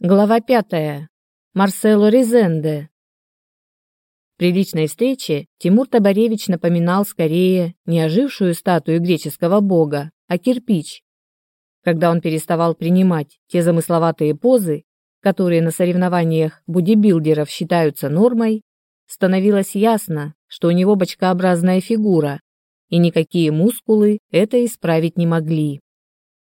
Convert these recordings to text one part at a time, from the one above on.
Глава пятая. Марсело Резенде. При личной встрече Тимур Табаревич напоминал скорее не ожившую статую греческого бога, а кирпич. Когда он переставал принимать те замысловатые позы, которые на соревнованиях бодибилдеров считаются нормой, становилось ясно, что у него бочкообразная фигура, и никакие мускулы это исправить не могли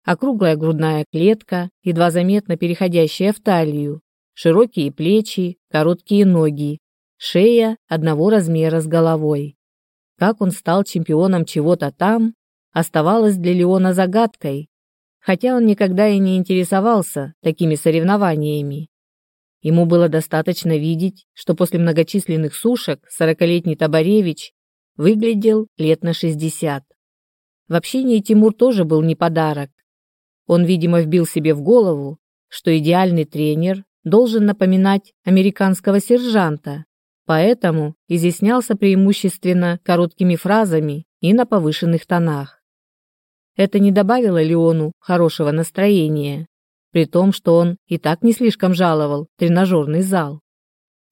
округлая грудная клетка, едва заметно переходящая в талию, широкие плечи, короткие ноги, шея одного размера с головой. Как он стал чемпионом чего-то там, оставалось для Леона загадкой, хотя он никогда и не интересовался такими соревнованиями. Ему было достаточно видеть, что после многочисленных сушек сорокалетний Табаревич выглядел лет на шестьдесят. В общении Тимур тоже был не подарок. Он, видимо, вбил себе в голову, что идеальный тренер должен напоминать американского сержанта, поэтому изъяснялся преимущественно короткими фразами и на повышенных тонах. Это не добавило Леону хорошего настроения, при том, что он и так не слишком жаловал тренажерный зал.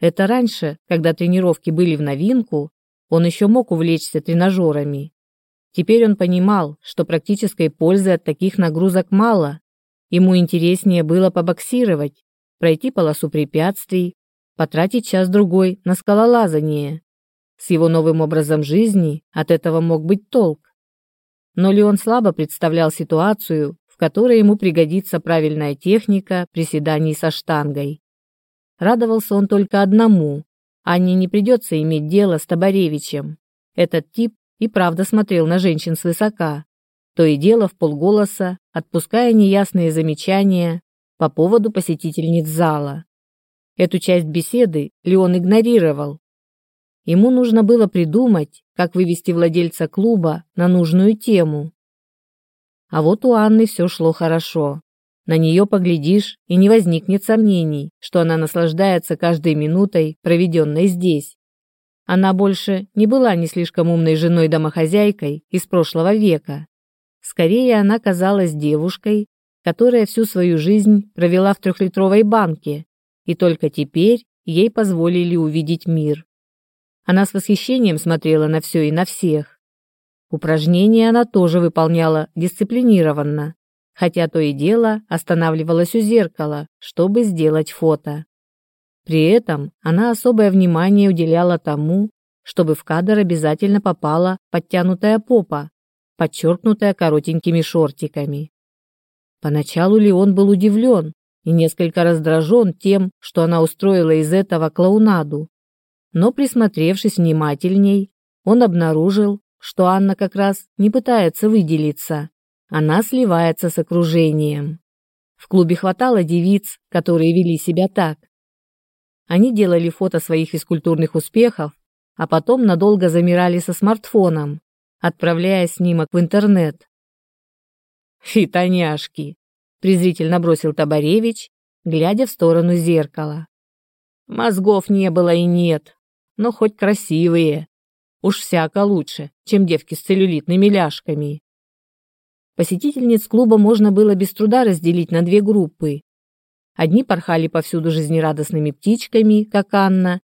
Это раньше, когда тренировки были в новинку, он еще мог увлечься тренажерами, Теперь он понимал, что практической пользы от таких нагрузок мало. Ему интереснее было побоксировать, пройти полосу препятствий, потратить час-другой на скалолазание. С его новым образом жизни от этого мог быть толк. Но Леон слабо представлял ситуацию, в которой ему пригодится правильная техника приседаний со штангой. Радовался он только одному. а не придется иметь дело с Табаревичем. Этот тип и правда смотрел на женщин свысока, то и дело в полголоса, отпуская неясные замечания по поводу посетительниц зала. Эту часть беседы Леон игнорировал. Ему нужно было придумать, как вывести владельца клуба на нужную тему. А вот у Анны все шло хорошо. На нее поглядишь, и не возникнет сомнений, что она наслаждается каждой минутой, проведенной здесь. Она больше не была не слишком умной женой-домохозяйкой из прошлого века. Скорее, она казалась девушкой, которая всю свою жизнь провела в трехлитровой банке, и только теперь ей позволили увидеть мир. Она с восхищением смотрела на все и на всех. Упражнения она тоже выполняла дисциплинированно, хотя то и дело останавливалась у зеркала, чтобы сделать фото. При этом она особое внимание уделяла тому, чтобы в кадр обязательно попала подтянутая попа, подчеркнутая коротенькими шортиками. Поначалу Леон был удивлен и несколько раздражен тем, что она устроила из этого клоунаду. Но присмотревшись внимательней, он обнаружил, что Анна как раз не пытается выделиться, она сливается с окружением. В клубе хватало девиц, которые вели себя так. Они делали фото своих физкультурных успехов, а потом надолго замирали со смартфоном, отправляя снимок в интернет. «Фитоняшки!» – презрительно бросил Табаревич, глядя в сторону зеркала. «Мозгов не было и нет, но хоть красивые. Уж всяко лучше, чем девки с целлюлитными ляжками». Посетительниц клуба можно было без труда разделить на две группы. Одни порхали повсюду жизнерадостными птичками, как Анна,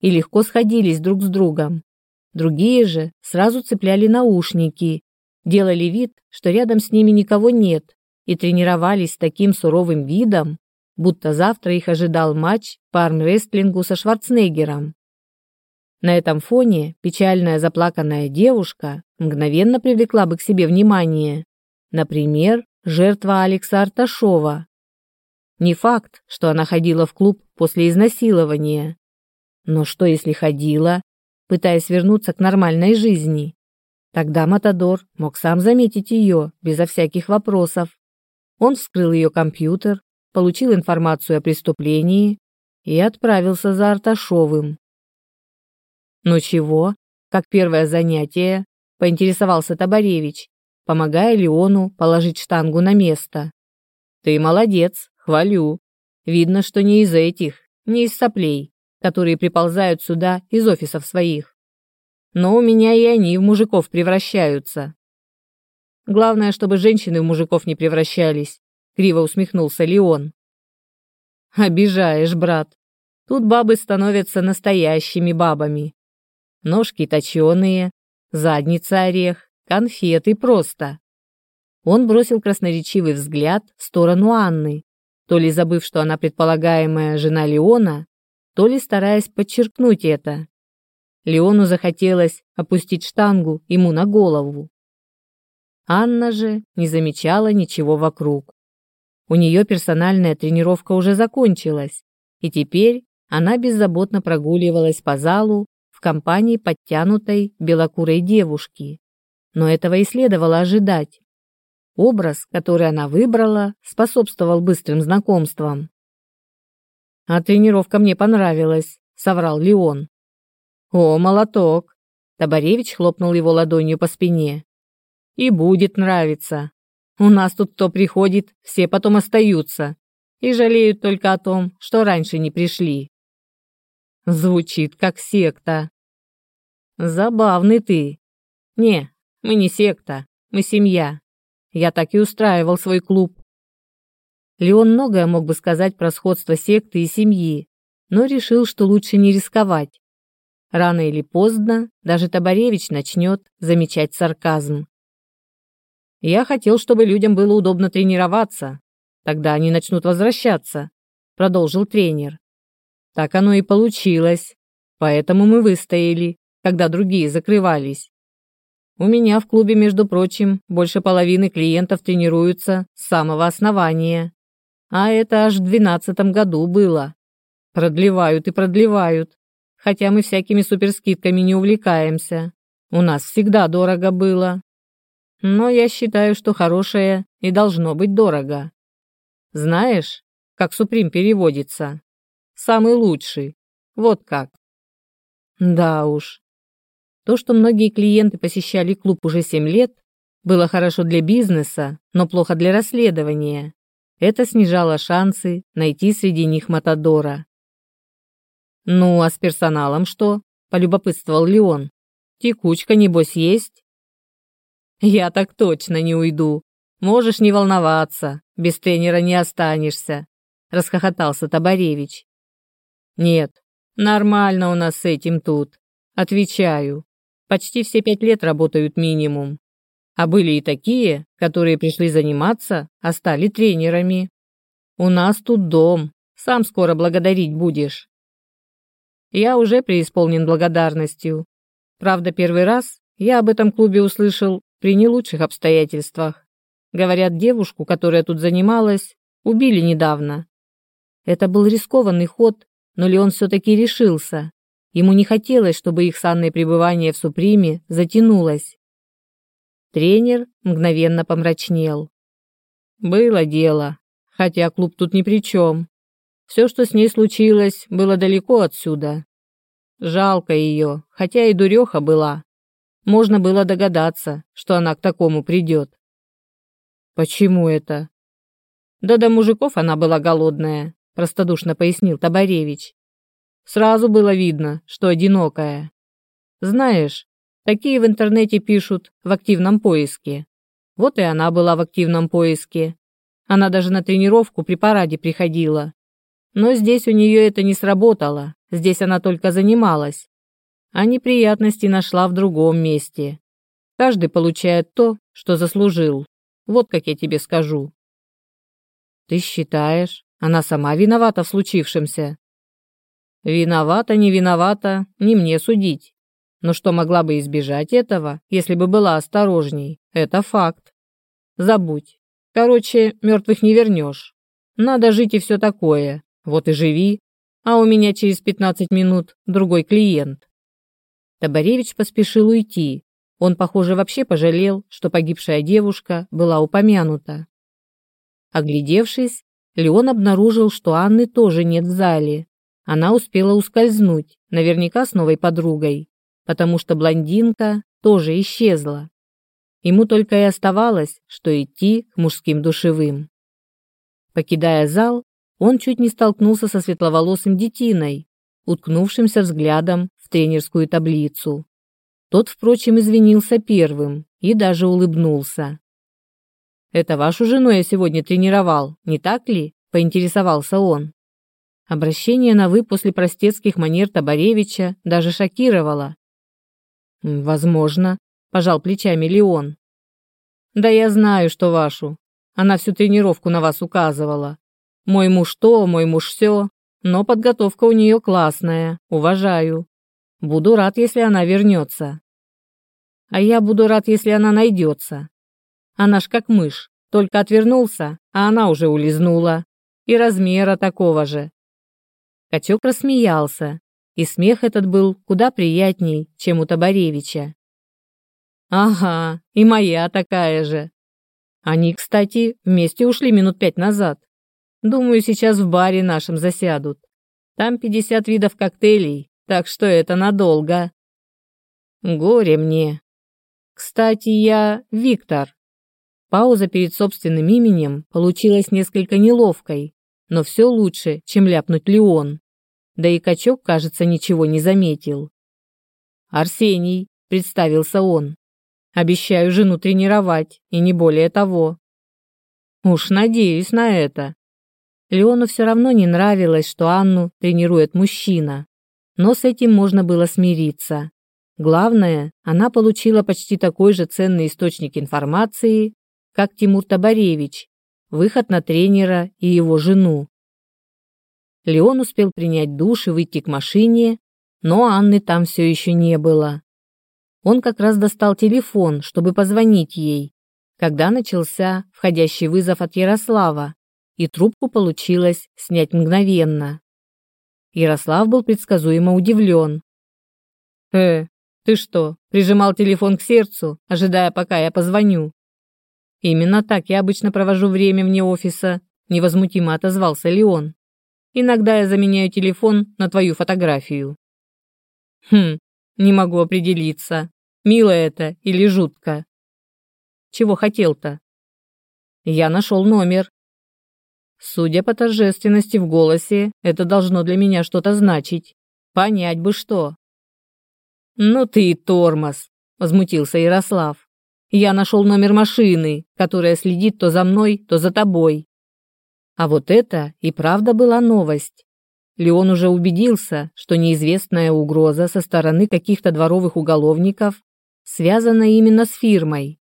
и легко сходились друг с другом. Другие же сразу цепляли наушники, делали вид, что рядом с ними никого нет, и тренировались с таким суровым видом, будто завтра их ожидал матч по армрестлингу со Шварценеггером. На этом фоне печальная заплаканная девушка мгновенно привлекла бы к себе внимание. Например, жертва Алекса Арташова, не факт, что она ходила в клуб после изнасилования. Но что, если ходила, пытаясь вернуться к нормальной жизни? Тогда Матадор мог сам заметить ее, безо всяких вопросов. Он вскрыл ее компьютер, получил информацию о преступлении и отправился за Арташовым. «Ну чего?» – как первое занятие, – поинтересовался Табаревич, помогая Леону положить штангу на место. «Ты молодец, Хвалю. Видно, что не из этих, не из соплей, которые приползают сюда из офисов своих. Но у меня и они в мужиков превращаются. Главное, чтобы женщины в мужиков не превращались, криво усмехнулся Леон. Обижаешь, брат. Тут бабы становятся настоящими бабами. Ножки точеные, задница орех, конфеты просто. Он бросил красноречивый взгляд в сторону Анны, то ли забыв, что она предполагаемая жена Леона, то ли стараясь подчеркнуть это. Леону захотелось опустить штангу ему на голову. Анна же не замечала ничего вокруг. У нее персональная тренировка уже закончилась, и теперь она беззаботно прогуливалась по залу в компании подтянутой белокурой девушки. Но этого и следовало ожидать. Образ, который она выбрала, способствовал быстрым знакомствам. «А тренировка мне понравилась», — соврал Леон. «О, молоток!» — Табаревич хлопнул его ладонью по спине. «И будет нравиться. У нас тут кто приходит, все потом остаются и жалеют только о том, что раньше не пришли». Звучит как секта. Забавный ты. Не, мы не секта, мы семья. Я так и устраивал свой клуб. Леон многое мог бы сказать про сходство секты и семьи, но решил, что лучше не рисковать. Рано или поздно даже Табаревич начнет замечать сарказм. Я хотел, чтобы людям было удобно тренироваться. Тогда они начнут возвращаться, продолжил тренер. Так оно и получилось. Поэтому мы выстояли, когда другие закрывались. У меня в клубе, между прочим, больше половины клиентов тренируются с самого основания. А это аж в двенадцатом году было. Продлевают и продлевают. Хотя мы всякими суперскидками не увлекаемся. У нас всегда дорого было. Но я считаю, что хорошее и должно быть дорого. Знаешь, как Суприм переводится? Самый лучший. Вот как. Да уж, то, что многие клиенты посещали клуб уже 7 лет, было хорошо для бизнеса, но плохо для расследования. Это снижало шансы найти среди них Матадора. «Ну, а с персоналом что?» – полюбопытствовал Леон. «Текучка, небось, есть?» «Я так точно не уйду. Можешь не волноваться, без тренера не останешься», – расхохотался Табаревич. «Нет, нормально у нас с этим тут. Отвечаю, почти все пять лет работают минимум. А были и такие, которые пришли заниматься, а стали тренерами. У нас тут дом, сам скоро благодарить будешь. Я уже преисполнен благодарностью. Правда, первый раз я об этом клубе услышал при не лучших обстоятельствах. Говорят, девушку, которая тут занималась, убили недавно. Это был рискованный ход, но Леон все-таки решился. Ему не хотелось, чтобы их санное пребывание в Суприме затянулось. Тренер мгновенно помрачнел. «Было дело, хотя клуб тут ни при чем. Все, что с ней случилось, было далеко отсюда. Жалко ее, хотя и дуреха была. Можно было догадаться, что она к такому придет». «Почему это?» «Да до мужиков она была голодная», – простодушно пояснил Табаревич. Сразу было видно, что одинокая. Знаешь, такие в интернете пишут в активном поиске. Вот и она была в активном поиске. Она даже на тренировку при параде приходила. Но здесь у нее это не сработало, здесь она только занималась. А неприятности нашла в другом месте. Каждый получает то, что заслужил. Вот как я тебе скажу. Ты считаешь, она сама виновата в случившемся? Виновата, не виновата, не мне судить. Но что могла бы избежать этого, если бы была осторожней, это факт. Забудь. Короче, мертвых не вернешь. Надо жить и все такое. Вот и живи. А у меня через 15 минут другой клиент. Табаревич поспешил уйти. Он, похоже, вообще пожалел, что погибшая девушка была упомянута. Оглядевшись, Леон обнаружил, что Анны тоже нет в зале. Она успела ускользнуть, наверняка с новой подругой, потому что блондинка тоже исчезла. Ему только и оставалось, что идти к мужским душевым. Покидая зал, он чуть не столкнулся со светловолосым детиной, уткнувшимся взглядом в тренерскую таблицу. Тот, впрочем, извинился первым и даже улыбнулся. «Это вашу жену я сегодня тренировал, не так ли?» – поинтересовался он. Обращение на «вы» после простецких манер Табаревича даже шокировало. «Возможно», – пожал плечами Леон. «Да я знаю, что вашу. Она всю тренировку на вас указывала. Мой муж то, мой муж все, но подготовка у нее классная, уважаю. Буду рад, если она вернется. А я буду рад, если она найдется. Она ж как мышь, только отвернулся, а она уже улизнула. И размера такого же, Катюк рассмеялся, и смех этот был куда приятней, чем у Табаревича. «Ага, и моя такая же». Они, кстати, вместе ушли минут пять назад. Думаю, сейчас в баре нашем засядут. Там 50 видов коктейлей, так что это надолго. Горе мне. Кстати, я Виктор. Пауза перед собственным именем получилась несколько неловкой, но все лучше, чем ляпнуть Леон да и качок, кажется, ничего не заметил. «Арсений», — представился он, — «обещаю жену тренировать, и не более того». «Уж надеюсь на это». Леону все равно не нравилось, что Анну тренирует мужчина, но с этим можно было смириться. Главное, она получила почти такой же ценный источник информации, как Тимур Табаревич, выход на тренера и его жену. Леон успел принять душ и выйти к машине, но Анны там все еще не было. Он как раз достал телефон, чтобы позвонить ей, когда начался входящий вызов от Ярослава, и трубку получилось снять мгновенно. Ярослав был предсказуемо удивлен. «Э, ты что, прижимал телефон к сердцу, ожидая, пока я позвоню?» «Именно так я обычно провожу время вне офиса», невозмутимо отозвался Леон. Иногда я заменяю телефон на твою фотографию». «Хм, не могу определиться, мило это или жутко». «Чего хотел-то?» «Я нашел номер». Судя по торжественности в голосе, это должно для меня что-то значить. Понять бы что. «Ну ты и тормоз», — возмутился Ярослав. «Я нашел номер машины, которая следит то за мной, то за тобой. А вот это и правда была новость. Леон уже убедился, что неизвестная угроза со стороны каких-то дворовых уголовников связана именно с фирмой.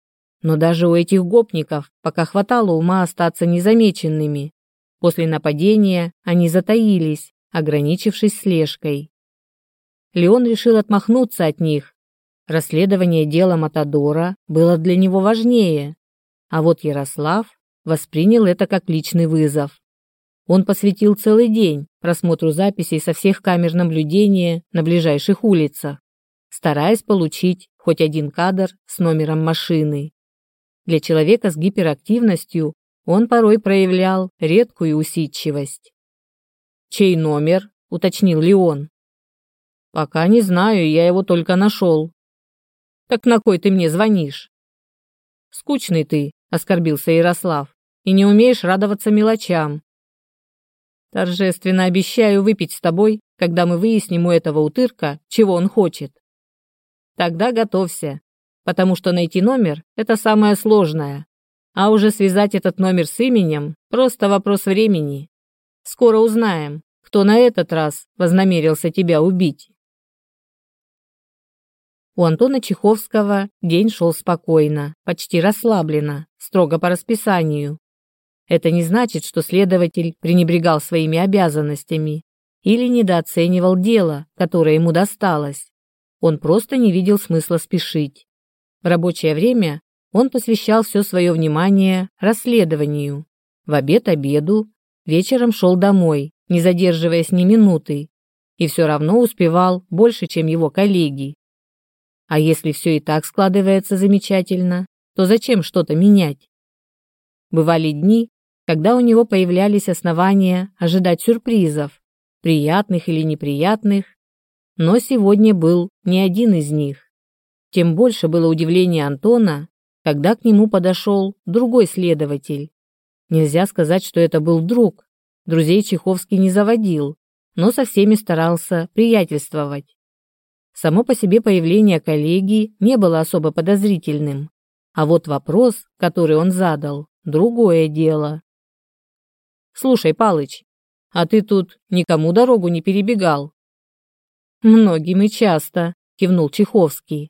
Но даже у этих гопников пока хватало ума остаться незамеченными. После нападения они затаились, ограничившись слежкой. Леон решил отмахнуться от них. Расследование дела Матадора было для него важнее. А вот Ярослав воспринял это как личный вызов. Он посвятил целый день просмотру записей со всех камер наблюдения на ближайших улицах, стараясь получить хоть один кадр с номером машины. Для человека с гиперактивностью он порой проявлял редкую усидчивость. «Чей номер?» – уточнил Леон. «Пока не знаю, я его только нашел». «Так на кой ты мне звонишь?» «Скучный ты», – оскорбился Ярослав и не умеешь радоваться мелочам. Торжественно обещаю выпить с тобой, когда мы выясним у этого утырка, чего он хочет. Тогда готовься, потому что найти номер – это самое сложное. А уже связать этот номер с именем – просто вопрос времени. Скоро узнаем, кто на этот раз вознамерился тебя убить. У Антона Чеховского день шел спокойно, почти расслабленно, строго по расписанию. Это не значит, что следователь пренебрегал своими обязанностями или недооценивал дело, которое ему досталось. Он просто не видел смысла спешить. В рабочее время он посвящал все свое внимание расследованию. В обед – обеду, вечером шел домой, не задерживаясь ни минуты, и все равно успевал больше, чем его коллеги. А если все и так складывается замечательно, то зачем что-то менять? Бывали дни, когда у него появлялись основания ожидать сюрпризов, приятных или неприятных, но сегодня был не один из них. Тем больше было удивление Антона, когда к нему подошел другой следователь. Нельзя сказать, что это был друг. Друзей Чеховский не заводил, но со всеми старался приятельствовать. Само по себе появление коллеги не было особо подозрительным, а вот вопрос, который он задал, другое дело. Слушай, Палыч, а ты тут никому дорогу не перебегал. Многим и часто, кивнул Чеховский.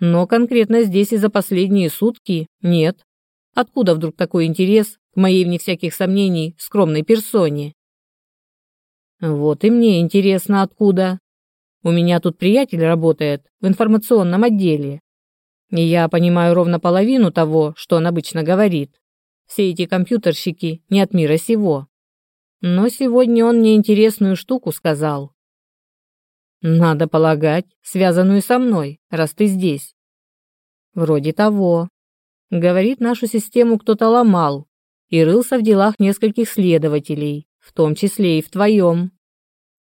Но конкретно здесь и за последние сутки нет. Откуда вдруг такой интерес к моей, вне всяких сомнений, скромной персоне? Вот и мне интересно, откуда. У меня тут приятель работает в информационном отделе. И я понимаю ровно половину того, что он обычно говорит. Все эти компьютерщики не от мира сего. Но сегодня он мне интересную штуку сказал. Надо полагать, связанную со мной, раз ты здесь. Вроде того. Говорит, нашу систему кто-то ломал и рылся в делах нескольких следователей, в том числе и в твоем.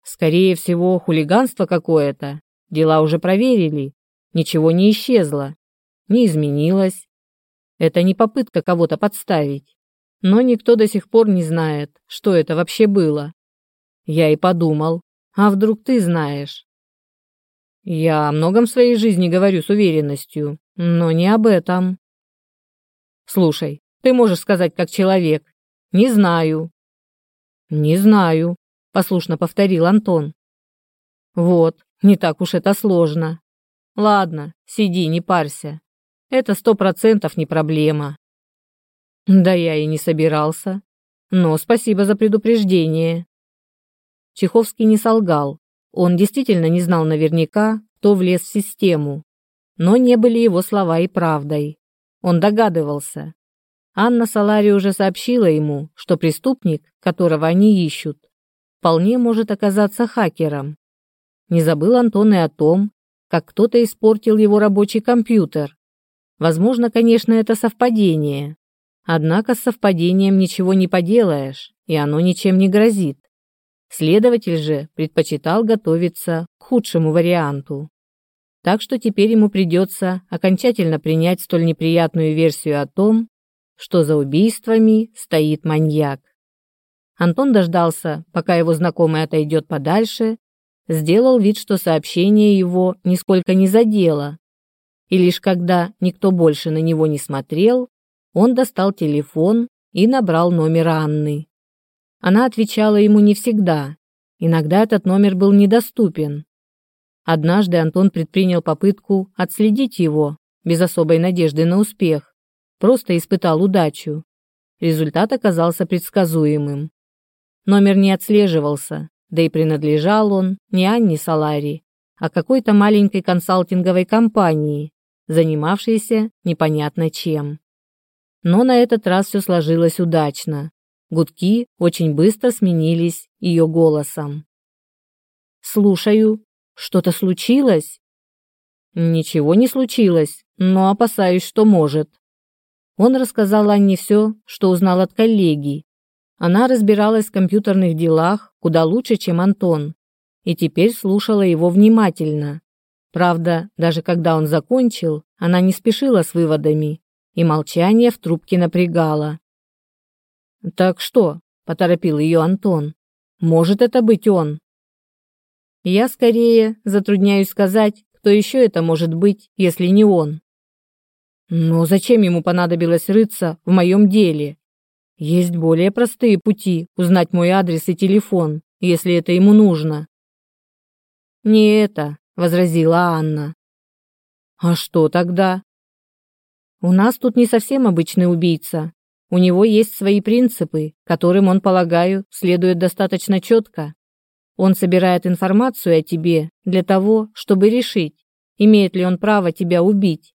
Скорее всего, хулиганство какое-то. Дела уже проверили. Ничего не исчезло. Не изменилось. Это не попытка кого-то подставить. Но никто до сих пор не знает, что это вообще было. Я и подумал, а вдруг ты знаешь? Я о многом в своей жизни говорю с уверенностью, но не об этом. Слушай, ты можешь сказать как человек. Не знаю. Не знаю, послушно повторил Антон. Вот, не так уж это сложно. Ладно, сиди, не парься. Это сто процентов не проблема. Да я и не собирался. Но спасибо за предупреждение. Чеховский не солгал. Он действительно не знал наверняка, кто влез в систему. Но не были его слова и правдой. Он догадывался. Анна Салари уже сообщила ему, что преступник, которого они ищут, вполне может оказаться хакером. Не забыл Антон и о том, как кто-то испортил его рабочий компьютер, Возможно, конечно, это совпадение. Однако с совпадением ничего не поделаешь, и оно ничем не грозит. Следователь же предпочитал готовиться к худшему варианту. Так что теперь ему придется окончательно принять столь неприятную версию о том, что за убийствами стоит маньяк. Антон дождался, пока его знакомый отойдет подальше, сделал вид, что сообщение его нисколько не задело, и лишь когда никто больше на него не смотрел, он достал телефон и набрал номер Анны. Она отвечала ему не всегда. Иногда этот номер был недоступен. Однажды Антон предпринял попытку отследить его, без особой надежды на успех. Просто испытал удачу. Результат оказался предсказуемым. Номер не отслеживался, да и принадлежал он не Анне Салари, а какой-то маленькой консалтинговой компании, занимавшиеся непонятно чем. Но на этот раз все сложилось удачно. Гудки очень быстро сменились ее голосом. «Слушаю. Что-то случилось?» «Ничего не случилось, но опасаюсь, что может». Он рассказал Анне все, что узнал от коллеги. Она разбиралась в компьютерных делах куда лучше, чем Антон, и теперь слушала его внимательно, Правда, даже когда он закончил, она не спешила с выводами, и молчание в трубке напрягало. «Так что?» – поторопил ее Антон. «Может это быть он?» Я скорее затрудняюсь сказать, кто еще это может быть, если не он. Но зачем ему понадобилось рыться в моем деле? Есть более простые пути узнать мой адрес и телефон, если это ему нужно. Не это, — возразила Анна. «А что тогда?» «У нас тут не совсем обычный убийца. У него есть свои принципы, которым, он, полагаю, следует достаточно четко. Он собирает информацию о тебе для того, чтобы решить, имеет ли он право тебя убить.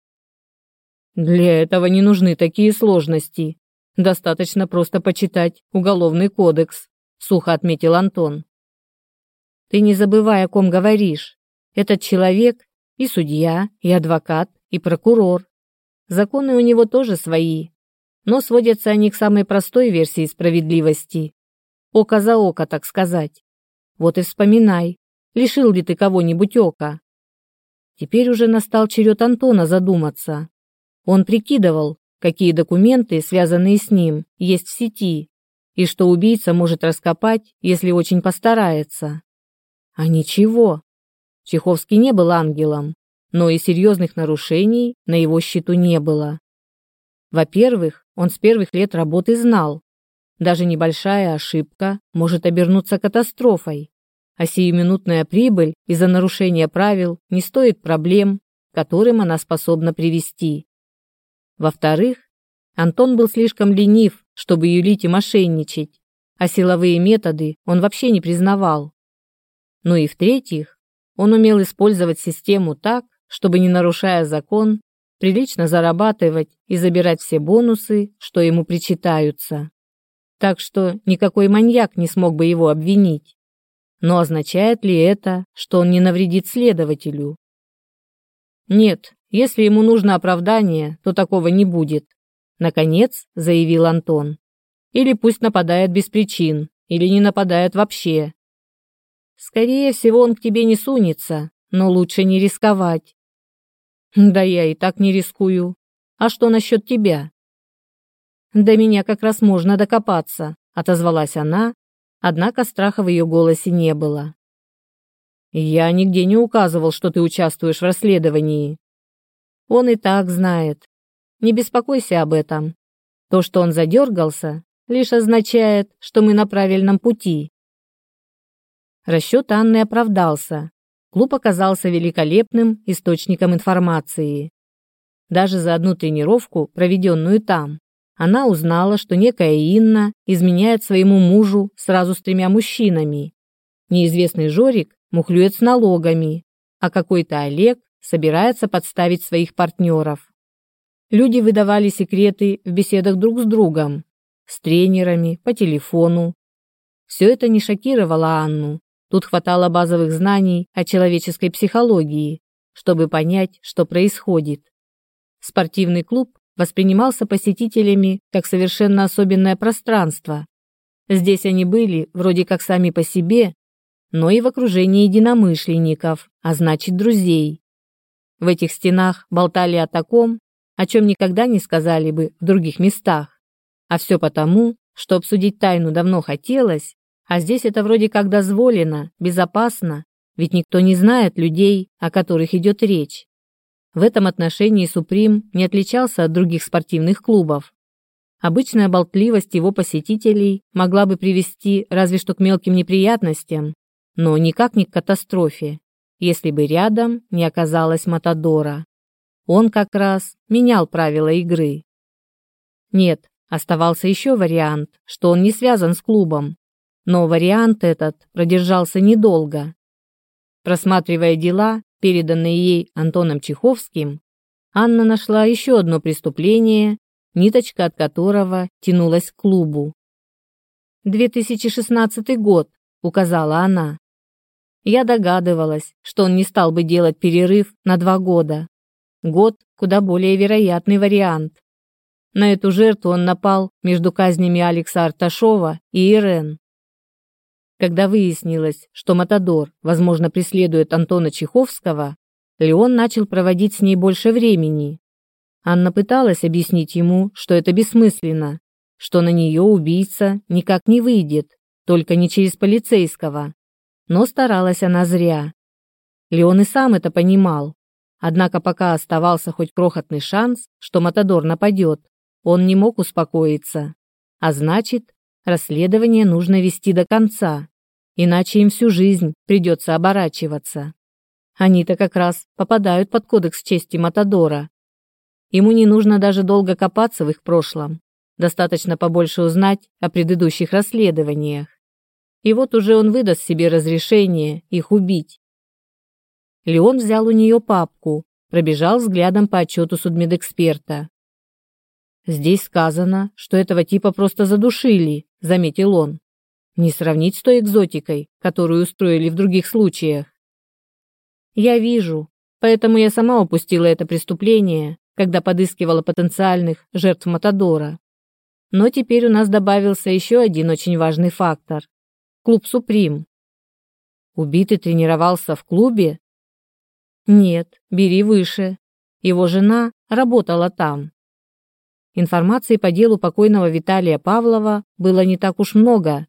Для этого не нужны такие сложности. Достаточно просто почитать Уголовный кодекс», — сухо отметил Антон. «Ты не забывай, о ком говоришь. Этот человек и судья, и адвокат, и прокурор. Законы у него тоже свои, но сводятся они к самой простой версии справедливости. Око за око, так сказать. Вот и вспоминай, лишил ли ты кого-нибудь ока? Теперь уже настал черед Антона задуматься. Он прикидывал, какие документы, связанные с ним, есть в сети, и что убийца может раскопать, если очень постарается. А ничего, Чеховский не был ангелом, но и серьезных нарушений на его счету не было. Во-первых, он с первых лет работы знал, даже небольшая ошибка может обернуться катастрофой, а сиюминутная прибыль из-за нарушения правил не стоит проблем, которым она способна привести. Во-вторых, Антон был слишком ленив, чтобы юлить и мошенничать, а силовые методы он вообще не признавал. Ну и в-третьих, он умел использовать систему так, чтобы, не нарушая закон, прилично зарабатывать и забирать все бонусы, что ему причитаются. Так что никакой маньяк не смог бы его обвинить. Но означает ли это, что он не навредит следователю? Нет, если ему нужно оправдание, то такого не будет. Наконец, заявил Антон. Или пусть нападает без причин, или не нападает вообще. Скорее всего, он к тебе не сунется, но лучше не рисковать. Да я и так не рискую. А что насчет тебя? До меня как раз можно докопаться, отозвалась она, однако страха в ее голосе не было. Я нигде не указывал, что ты участвуешь в расследовании. Он и так знает. Не беспокойся об этом. То, что он задергался, лишь означает, что мы на правильном пути. Расчет Анны оправдался. Клуб оказался великолепным источником информации. Даже за одну тренировку, проведенную там, она узнала, что некая Инна изменяет своему мужу сразу с тремя мужчинами. Неизвестный Жорик мухлюет с налогами, а какой-то Олег собирается подставить своих партнеров. Люди выдавали секреты в беседах друг с другом, с тренерами, по телефону. Все это не шокировало Анну, Тут хватало базовых знаний о человеческой психологии, чтобы понять, что происходит. Спортивный клуб воспринимался посетителями как совершенно особенное пространство. Здесь они были вроде как сами по себе, но и в окружении единомышленников, а значит друзей. В этих стенах болтали о таком, о чем никогда не сказали бы в других местах. А все потому, что обсудить тайну давно хотелось, а здесь это вроде как дозволено, безопасно, ведь никто не знает людей, о которых идет речь. В этом отношении Суприм не отличался от других спортивных клубов. Обычная болтливость его посетителей могла бы привести разве что к мелким неприятностям, но никак не к катастрофе, если бы рядом не оказалась Матадора. Он как раз менял правила игры. Нет, оставался еще вариант, что он не связан с клубом, но вариант этот продержался недолго. Просматривая дела, переданные ей Антоном Чеховским, Анна нашла еще одно преступление, ниточка от которого тянулась к клубу. «2016 год», — указала она. Я догадывалась, что он не стал бы делать перерыв на два года. Год – куда более вероятный вариант. На эту жертву он напал между казнями Алекса Арташова и Ирен. Когда выяснилось, что Матадор, возможно, преследует Антона Чеховского, Леон начал проводить с ней больше времени. Анна пыталась объяснить ему, что это бессмысленно, что на нее убийца никак не выйдет, только не через полицейского. Но старалась она зря. Леон и сам это понимал. Однако пока оставался хоть крохотный шанс, что Матадор нападет, он не мог успокоиться. А значит, Расследование нужно вести до конца, иначе им всю жизнь придется оборачиваться. Они-то как раз попадают под кодекс чести Матадора. Ему не нужно даже долго копаться в их прошлом. Достаточно побольше узнать о предыдущих расследованиях. И вот уже он выдаст себе разрешение их убить. Леон взял у нее папку, пробежал взглядом по отчету судмедэксперта. Здесь сказано, что этого типа просто задушили, заметил он. Не сравнить с той экзотикой, которую устроили в других случаях. Я вижу, поэтому я сама упустила это преступление, когда подыскивала потенциальных жертв Матадора. Но теперь у нас добавился еще один очень важный фактор. Клуб «Суприм». Убитый тренировался в клубе? Нет, бери выше. Его жена работала там. Информации по делу покойного Виталия Павлова было не так уж много.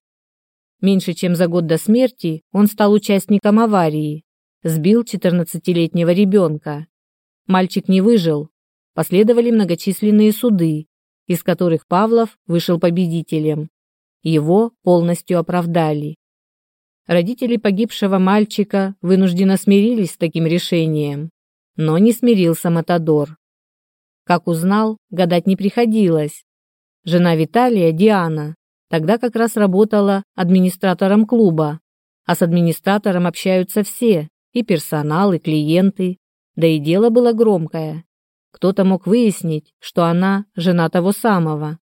Меньше чем за год до смерти он стал участником аварии. Сбил 14-летнего ребенка. Мальчик не выжил. Последовали многочисленные суды, из которых Павлов вышел победителем. Его полностью оправдали. Родители погибшего мальчика вынужденно смирились с таким решением. Но не смирился Матадор. Как узнал, гадать не приходилось. Жена Виталия, Диана, тогда как раз работала администратором клуба. А с администратором общаются все, и персонал, и клиенты. Да и дело было громкое. Кто-то мог выяснить, что она жена того самого.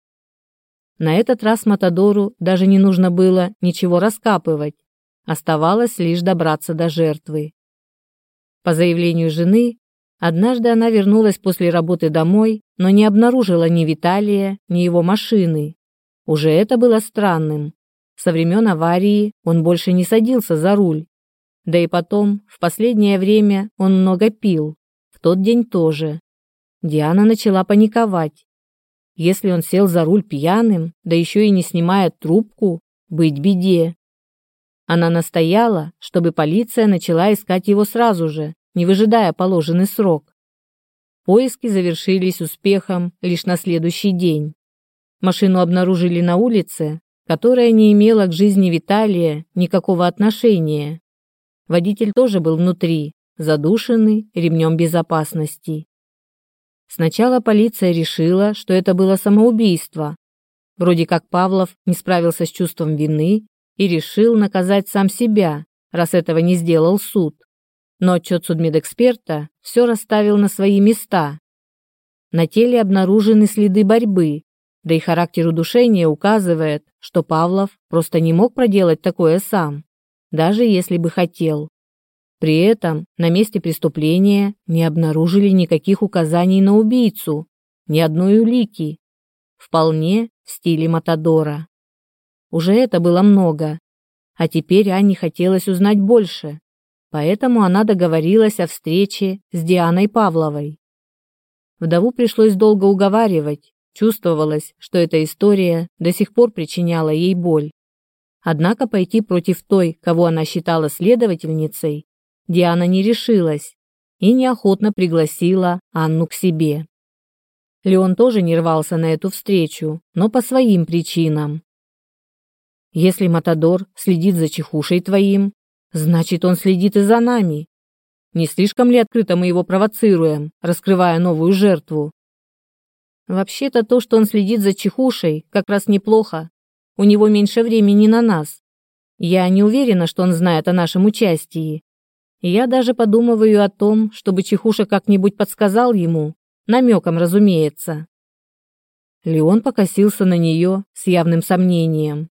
На этот раз Матадору даже не нужно было ничего раскапывать. Оставалось лишь добраться до жертвы. По заявлению жены, Однажды она вернулась после работы домой, но не обнаружила ни Виталия, ни его машины. Уже это было странным. Со времен аварии он больше не садился за руль. Да и потом, в последнее время он много пил. В тот день тоже. Диана начала паниковать. Если он сел за руль пьяным, да еще и не снимая трубку, быть беде. Она настояла, чтобы полиция начала искать его сразу же, не выжидая положенный срок. Поиски завершились успехом лишь на следующий день. Машину обнаружили на улице, которая не имела к жизни Виталия никакого отношения. Водитель тоже был внутри, задушенный ремнем безопасности. Сначала полиция решила, что это было самоубийство. Вроде как Павлов не справился с чувством вины и решил наказать сам себя, раз этого не сделал суд но отчет судмедэксперта все расставил на свои места. На теле обнаружены следы борьбы, да и характер удушения указывает, что Павлов просто не мог проделать такое сам, даже если бы хотел. При этом на месте преступления не обнаружили никаких указаний на убийцу, ни одной улики. Вполне в стиле Матадора. Уже это было много. А теперь Анне хотелось узнать больше поэтому она договорилась о встрече с Дианой Павловой. Вдову пришлось долго уговаривать, чувствовалось, что эта история до сих пор причиняла ей боль. Однако пойти против той, кого она считала следовательницей, Диана не решилась и неохотно пригласила Анну к себе. Леон тоже не рвался на эту встречу, но по своим причинам. «Если Матадор следит за чехушей твоим, Значит, он следит и за нами. Не слишком ли открыто мы его провоцируем, раскрывая новую жертву? Вообще-то то, что он следит за чехушей, как раз неплохо. У него меньше времени на нас. Я не уверена, что он знает о нашем участии. Я даже подумываю о том, чтобы чехуша как-нибудь подсказал ему, намеком, разумеется. Леон покосился на нее с явным сомнением.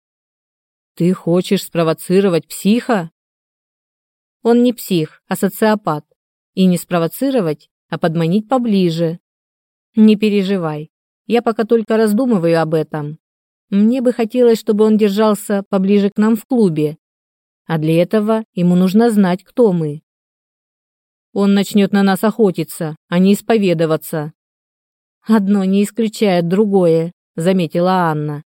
«Ты хочешь спровоцировать психа?» Он не псих, а социопат. И не спровоцировать, а подманить поближе. Не переживай. Я пока только раздумываю об этом. Мне бы хотелось, чтобы он держался поближе к нам в клубе. А для этого ему нужно знать, кто мы. Он начнет на нас охотиться, а не исповедоваться. Одно не исключает другое, заметила Анна.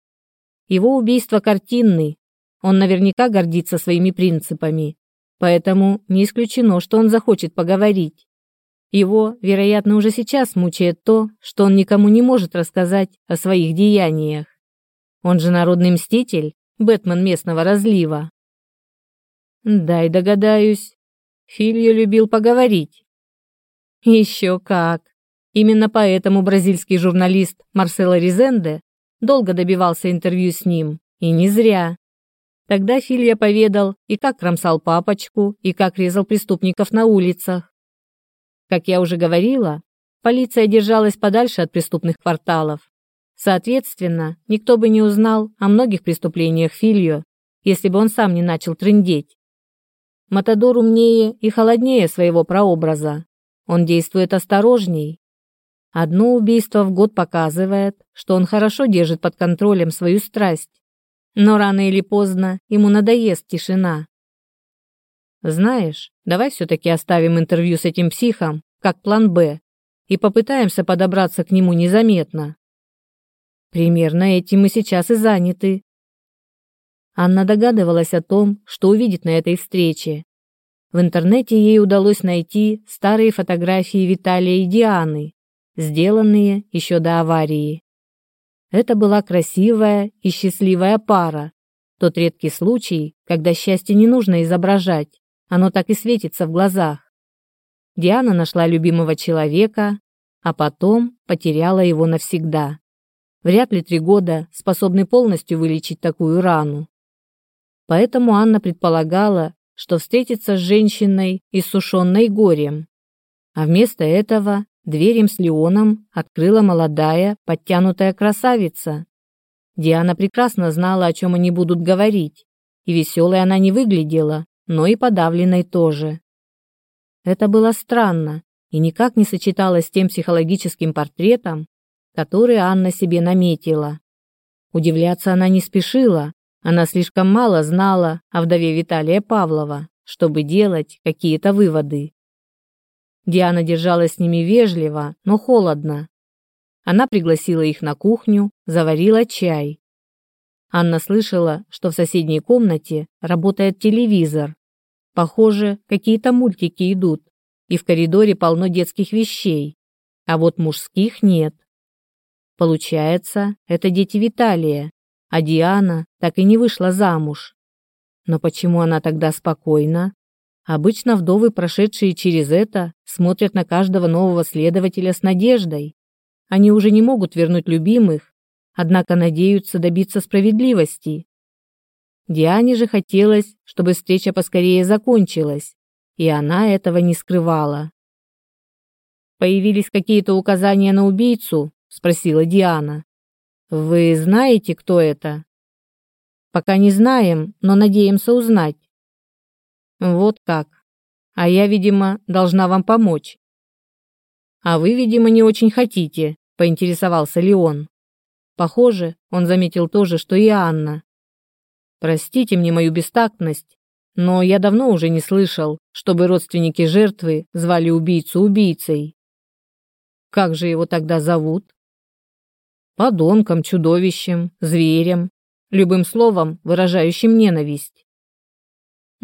Его убийство картинный. Он наверняка гордится своими принципами поэтому не исключено, что он захочет поговорить. Его, вероятно, уже сейчас мучает то, что он никому не может рассказать о своих деяниях. Он же народный мститель, Бэтмен местного разлива. Дай догадаюсь. Фильо любил поговорить. Еще как. Именно поэтому бразильский журналист Марсело Резенде долго добивался интервью с ним, и не зря. Тогда Филья поведал, и как кромсал папочку, и как резал преступников на улицах. Как я уже говорила, полиция держалась подальше от преступных кварталов. Соответственно, никто бы не узнал о многих преступлениях Фильо, если бы он сам не начал трындеть. Матадор умнее и холоднее своего прообраза. Он действует осторожней. Одно убийство в год показывает, что он хорошо держит под контролем свою страсть. Но рано или поздно ему надоест тишина. Знаешь, давай все-таки оставим интервью с этим психом, как план «Б», и попытаемся подобраться к нему незаметно. Примерно этим мы сейчас и заняты. Анна догадывалась о том, что увидит на этой встрече. В интернете ей удалось найти старые фотографии Виталия и Дианы, сделанные еще до аварии. Это была красивая и счастливая пара. Тот редкий случай, когда счастье не нужно изображать, оно так и светится в глазах. Диана нашла любимого человека, а потом потеряла его навсегда. Вряд ли три года способны полностью вылечить такую рану. Поэтому Анна предполагала, что встретится с женщиной, иссушенной горем. А вместо этого Дверь с Леоном открыла молодая, подтянутая красавица. Диана прекрасно знала, о чем они будут говорить, и веселой она не выглядела, но и подавленной тоже. Это было странно и никак не сочеталось с тем психологическим портретом, который Анна себе наметила. Удивляться она не спешила, она слишком мало знала о вдове Виталия Павлова, чтобы делать какие-то выводы. Диана держалась с ними вежливо, но холодно. Она пригласила их на кухню, заварила чай. Анна слышала, что в соседней комнате работает телевизор. Похоже, какие-то мультики идут, и в коридоре полно детских вещей, а вот мужских нет. Получается, это дети Виталия, а Диана так и не вышла замуж. Но почему она тогда спокойна? Обычно вдовы, прошедшие через это, смотрят на каждого нового следователя с надеждой. Они уже не могут вернуть любимых, однако надеются добиться справедливости. Диане же хотелось, чтобы встреча поскорее закончилась, и она этого не скрывала. «Появились какие-то указания на убийцу?» – спросила Диана. «Вы знаете, кто это?» «Пока не знаем, но надеемся узнать». Вот как. А я, видимо, должна вам помочь. А вы, видимо, не очень хотите, поинтересовался Леон. Похоже, он заметил то же, что и Анна. Простите мне мою бестактность, но я давно уже не слышал, чтобы родственники жертвы звали убийцу убийцей. Как же его тогда зовут? Подонком, чудовищем, зверем, любым словом, выражающим ненависть.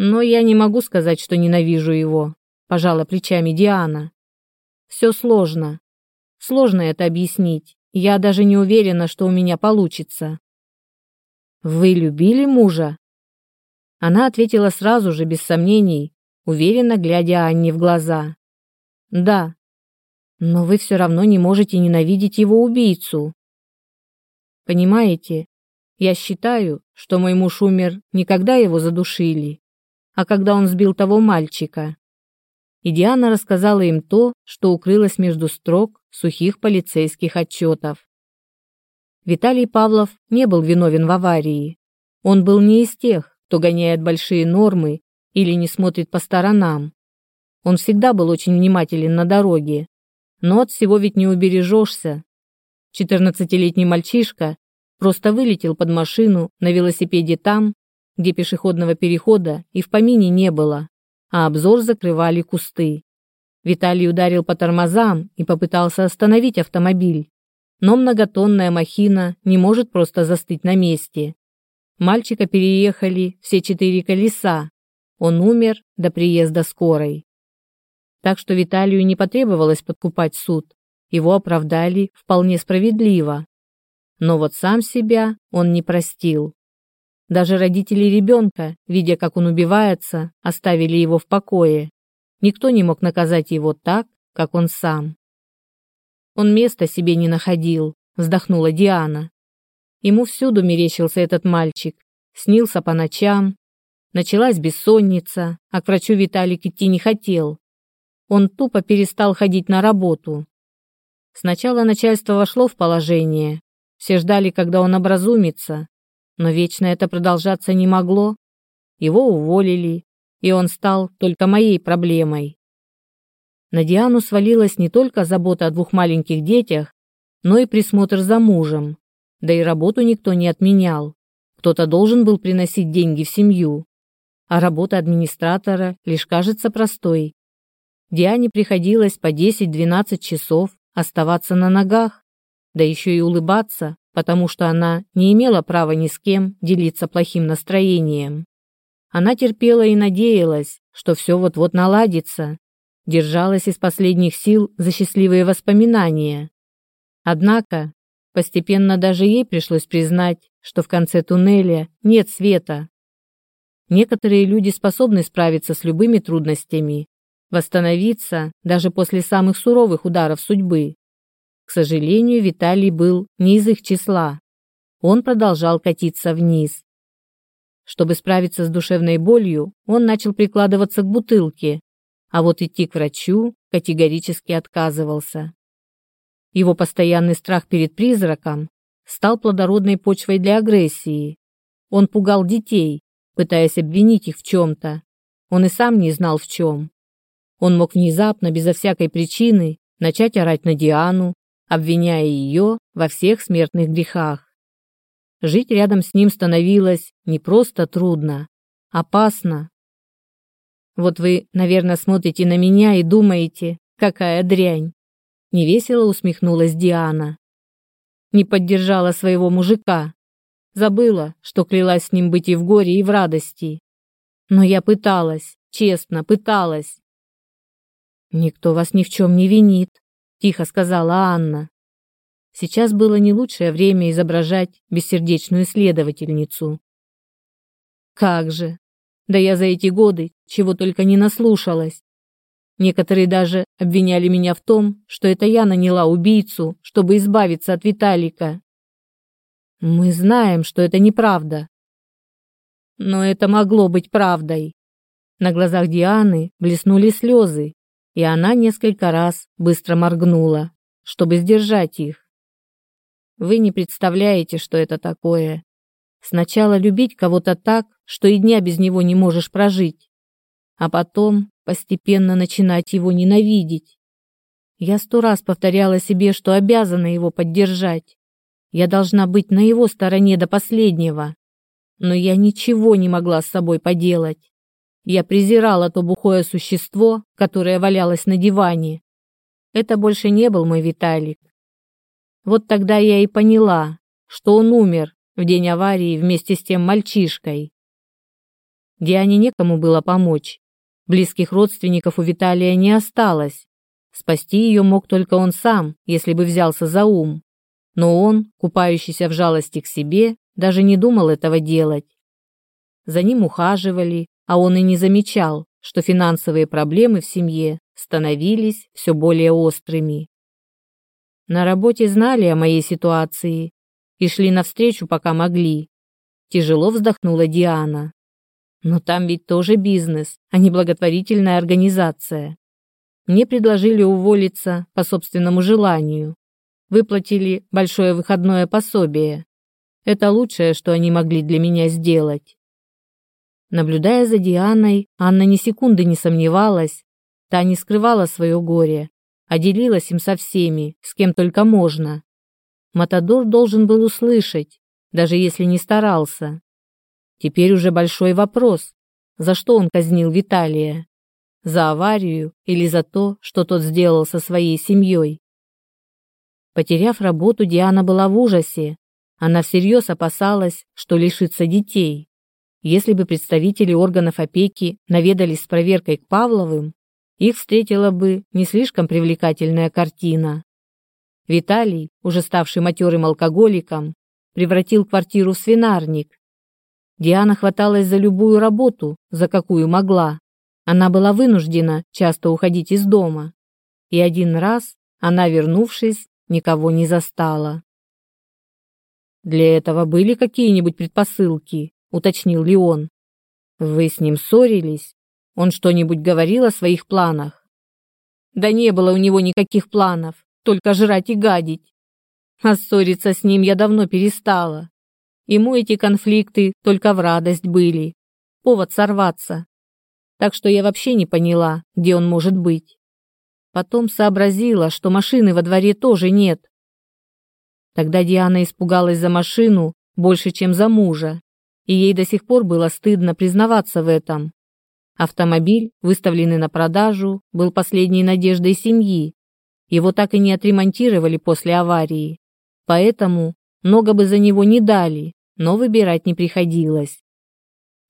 Но я не могу сказать, что ненавижу его, пожала плечами Диана. Все сложно. Сложно это объяснить. Я даже не уверена, что у меня получится. Вы любили мужа? Она ответила сразу же, без сомнений, уверенно глядя Анне в глаза. Да. Но вы все равно не можете ненавидеть его убийцу. Понимаете, я считаю, что мой муж умер, никогда его задушили а когда он сбил того мальчика. И Диана рассказала им то, что укрылось между строк сухих полицейских отчетов. Виталий Павлов не был виновен в аварии. Он был не из тех, кто гоняет большие нормы или не смотрит по сторонам. Он всегда был очень внимателен на дороге. Но от всего ведь не убережешься. 14-летний мальчишка просто вылетел под машину на велосипеде там, где пешеходного перехода и в помине не было, а обзор закрывали кусты. Виталий ударил по тормозам и попытался остановить автомобиль, но многотонная махина не может просто застыть на месте. Мальчика переехали все четыре колеса, он умер до приезда скорой. Так что Виталию не потребовалось подкупать суд, его оправдали вполне справедливо. Но вот сам себя он не простил. Даже родители ребенка, видя, как он убивается, оставили его в покое. Никто не мог наказать его так, как он сам. Он места себе не находил, вздохнула Диана. Ему всюду мерещился этот мальчик, снился по ночам. Началась бессонница, а к врачу Виталик идти не хотел. Он тупо перестал ходить на работу. Сначала начальство вошло в положение. Все ждали, когда он образумится, но вечно это продолжаться не могло. Его уволили, и он стал только моей проблемой. На Диану свалилась не только забота о двух маленьких детях, но и присмотр за мужем. Да и работу никто не отменял. Кто-то должен был приносить деньги в семью. А работа администратора лишь кажется простой. Диане приходилось по 10-12 часов оставаться на ногах, да еще и улыбаться, потому что она не имела права ни с кем делиться плохим настроением. Она терпела и надеялась, что все вот-вот наладится, держалась из последних сил за счастливые воспоминания. Однако, постепенно даже ей пришлось признать, что в конце туннеля нет света. Некоторые люди способны справиться с любыми трудностями, восстановиться даже после самых суровых ударов судьбы. К сожалению, Виталий был не из их числа. Он продолжал катиться вниз. Чтобы справиться с душевной болью, он начал прикладываться к бутылке, а вот идти к врачу категорически отказывался. Его постоянный страх перед призраком стал плодородной почвой для агрессии. Он пугал детей, пытаясь обвинить их в чем-то. Он и сам не знал в чем. Он мог внезапно, безо всякой причины, начать орать на Диану обвиняя ее во всех смертных грехах. Жить рядом с ним становилось не просто трудно, опасно. Вот вы, наверное, смотрите на меня и думаете, какая дрянь. Невесело усмехнулась Диана. Не поддержала своего мужика. Забыла, что клялась с ним быть и в горе, и в радости. Но я пыталась, честно, пыталась. Никто вас ни в чем не винит. — тихо сказала Анна. Сейчас было не лучшее время изображать бессердечную следовательницу. Как же! Да я за эти годы чего только не наслушалась. Некоторые даже обвиняли меня в том, что это я наняла убийцу, чтобы избавиться от Виталика. Мы знаем, что это неправда. Но это могло быть правдой. На глазах Дианы блеснули слезы, и она несколько раз быстро моргнула, чтобы сдержать их. Вы не представляете, что это такое. Сначала любить кого-то так, что и дня без него не можешь прожить, а потом постепенно начинать его ненавидеть. Я сто раз повторяла себе, что обязана его поддержать. Я должна быть на его стороне до последнего. Но я ничего не могла с собой поделать. Я презирала то бухое существо, которое валялось на диване. Это больше не был мой Виталик. Вот тогда я и поняла, что он умер в день аварии вместе с тем мальчишкой. Диане некому было помочь. Близких родственников у Виталия не осталось. Спасти ее мог только он сам, если бы взялся за ум. Но он, купающийся в жалости к себе, даже не думал этого делать. За ним ухаживали, а он и не замечал, что финансовые проблемы в семье становились все более острыми. На работе знали о моей ситуации и шли навстречу, пока могли. Тяжело вздохнула Диана. Но там ведь тоже бизнес, а не благотворительная организация. Мне предложили уволиться по собственному желанию. Выплатили большое выходное пособие. Это лучшее, что они могли для меня сделать. Наблюдая за Дианой, Анна ни секунды не сомневалась. Та не скрывала свое горе, а делилась им со всеми, с кем только можно. Матадор должен был услышать, даже если не старался. Теперь уже большой вопрос, за что он казнил Виталия? За аварию или за то, что тот сделал со своей семьей? Потеряв работу, Диана была в ужасе. Она всерьез опасалась, что лишится детей. Если бы представители органов опеки наведались с проверкой к Павловым, их встретила бы не слишком привлекательная картина. Виталий, уже ставший матерым алкоголиком, превратил квартиру в свинарник. Диана хваталась за любую работу, за какую могла. Она была вынуждена часто уходить из дома. И один раз она, вернувшись, никого не застала. Для этого были какие-нибудь предпосылки? уточнил Леон. «Вы с ним ссорились? Он что-нибудь говорил о своих планах?» «Да не было у него никаких планов, только жрать и гадить. А ссориться с ним я давно перестала. Ему эти конфликты только в радость были. Повод сорваться. Так что я вообще не поняла, где он может быть. Потом сообразила, что машины во дворе тоже нет. Тогда Диана испугалась за машину больше, чем за мужа, и ей до сих пор было стыдно признаваться в этом. Автомобиль, выставленный на продажу, был последней надеждой семьи. Его так и не отремонтировали после аварии. Поэтому много бы за него не дали, но выбирать не приходилось.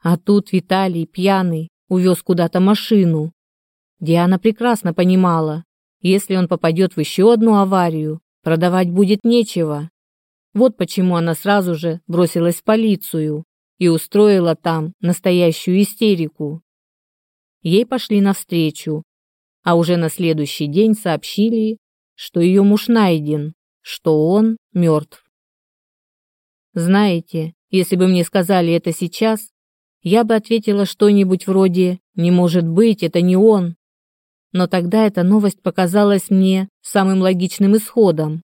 А тут Виталий, пьяный, увез куда-то машину. Диана прекрасно понимала, если он попадет в еще одну аварию, продавать будет нечего. Вот почему она сразу же бросилась в полицию и устроила там настоящую истерику. Ей пошли навстречу, а уже на следующий день сообщили, что ее муж найден, что он мертв. Знаете, если бы мне сказали это сейчас, я бы ответила что-нибудь вроде «Не может быть, это не он». Но тогда эта новость показалась мне самым логичным исходом,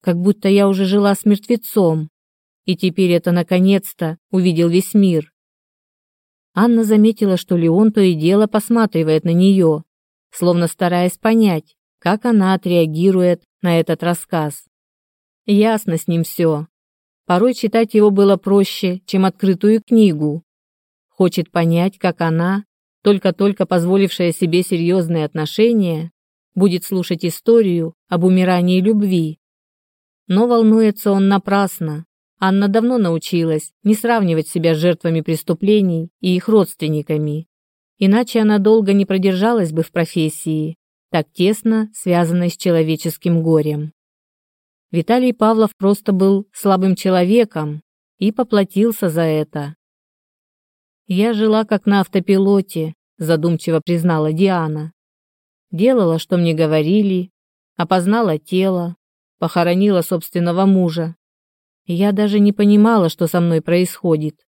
как будто я уже жила с мертвецом, и теперь это наконец-то увидел весь мир. Анна заметила, что Леон то и дело посматривает на нее, словно стараясь понять, как она отреагирует на этот рассказ. Ясно с ним все. Порой читать его было проще, чем открытую книгу. Хочет понять, как она, только-только позволившая себе серьезные отношения, будет слушать историю об умирании любви. Но волнуется он напрасно, Анна давно научилась не сравнивать себя с жертвами преступлений и их родственниками. Иначе она долго не продержалась бы в профессии, так тесно связанной с человеческим горем. Виталий Павлов просто был слабым человеком и поплатился за это. «Я жила как на автопилоте», – задумчиво признала Диана. «Делала, что мне говорили, опознала тело, похоронила собственного мужа, я даже не понимала, что со мной происходит.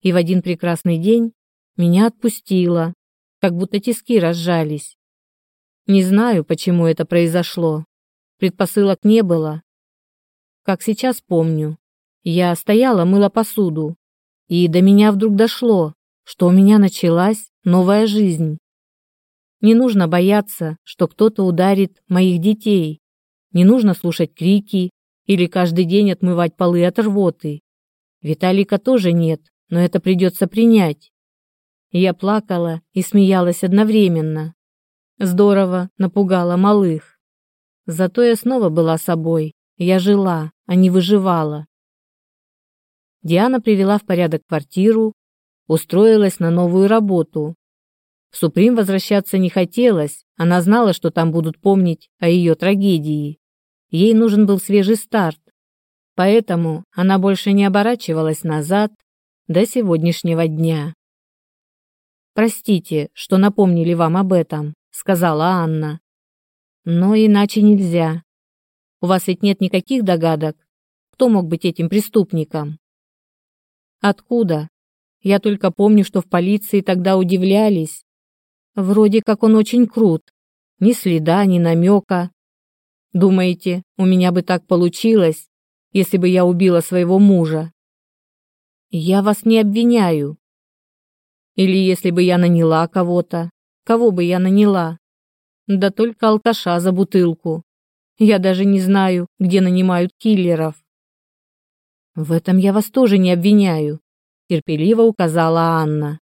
И в один прекрасный день меня отпустило, как будто тиски разжались. Не знаю, почему это произошло. Предпосылок не было. Как сейчас помню, я стояла, мыла посуду, и до меня вдруг дошло, что у меня началась новая жизнь. Не нужно бояться, что кто-то ударит моих детей. Не нужно слушать крики, или каждый день отмывать полы от рвоты. Виталика тоже нет, но это придется принять. Я плакала и смеялась одновременно. Здорово напугала малых. Зато я снова была собой. Я жила, а не выживала. Диана привела в порядок квартиру, устроилась на новую работу. В Суприм возвращаться не хотелось, она знала, что там будут помнить о ее трагедии. Ей нужен был свежий старт, поэтому она больше не оборачивалась назад до сегодняшнего дня. «Простите, что напомнили вам об этом», — сказала Анна. «Но иначе нельзя. У вас ведь нет никаких догадок, кто мог быть этим преступником?» «Откуда? Я только помню, что в полиции тогда удивлялись. Вроде как он очень крут. Ни следа, ни намека. Думаете, у меня бы так получилось, если бы я убила своего мужа? Я вас не обвиняю. Или если бы я наняла кого-то. Кого бы я наняла? Да только алкаша за бутылку. Я даже не знаю, где нанимают киллеров. В этом я вас тоже не обвиняю, терпеливо указала Анна.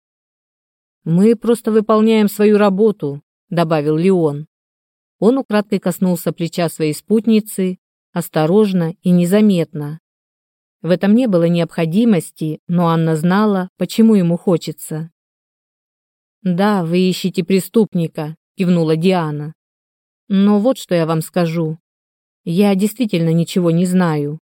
Мы просто выполняем свою работу, добавил Леон. Он украдкой коснулся плеча своей спутницы, осторожно и незаметно. В этом не было необходимости, но Анна знала, почему ему хочется. «Да, вы ищете преступника», – кивнула Диана. «Но вот что я вам скажу. Я действительно ничего не знаю.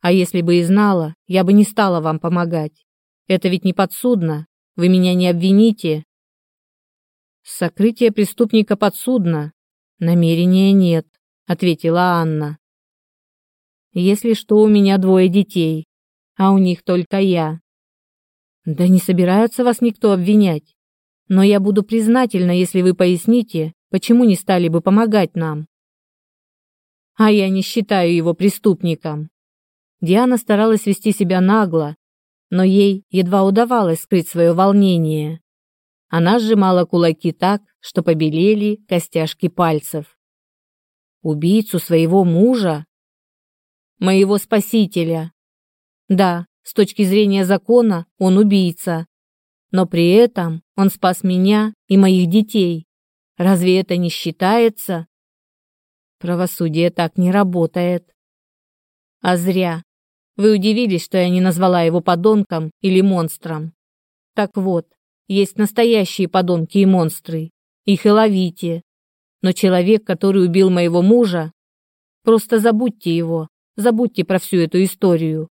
А если бы и знала, я бы не стала вам помогать. Это ведь не подсудно. Вы меня не обвините». «Сокрытие преступника подсудно», «Намерения нет», — ответила Анна. «Если что, у меня двое детей, а у них только я». «Да не собирается вас никто обвинять, но я буду признательна, если вы поясните, почему не стали бы помогать нам». «А я не считаю его преступником». Диана старалась вести себя нагло, но ей едва удавалось скрыть свое волнение. Она сжимала кулаки так, что побелели костяшки пальцев. Убийцу своего мужа? Моего спасителя. Да, с точки зрения закона он убийца. Но при этом он спас меня и моих детей. Разве это не считается? Правосудие так не работает. А зря. Вы удивились, что я не назвала его подонком или монстром. Так вот, есть настоящие подонки и монстры. Их и ловите. Но человек, который убил моего мужа... Просто забудьте его. Забудьте про всю эту историю.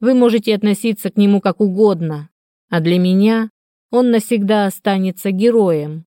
Вы можете относиться к нему как угодно. А для меня он навсегда останется героем.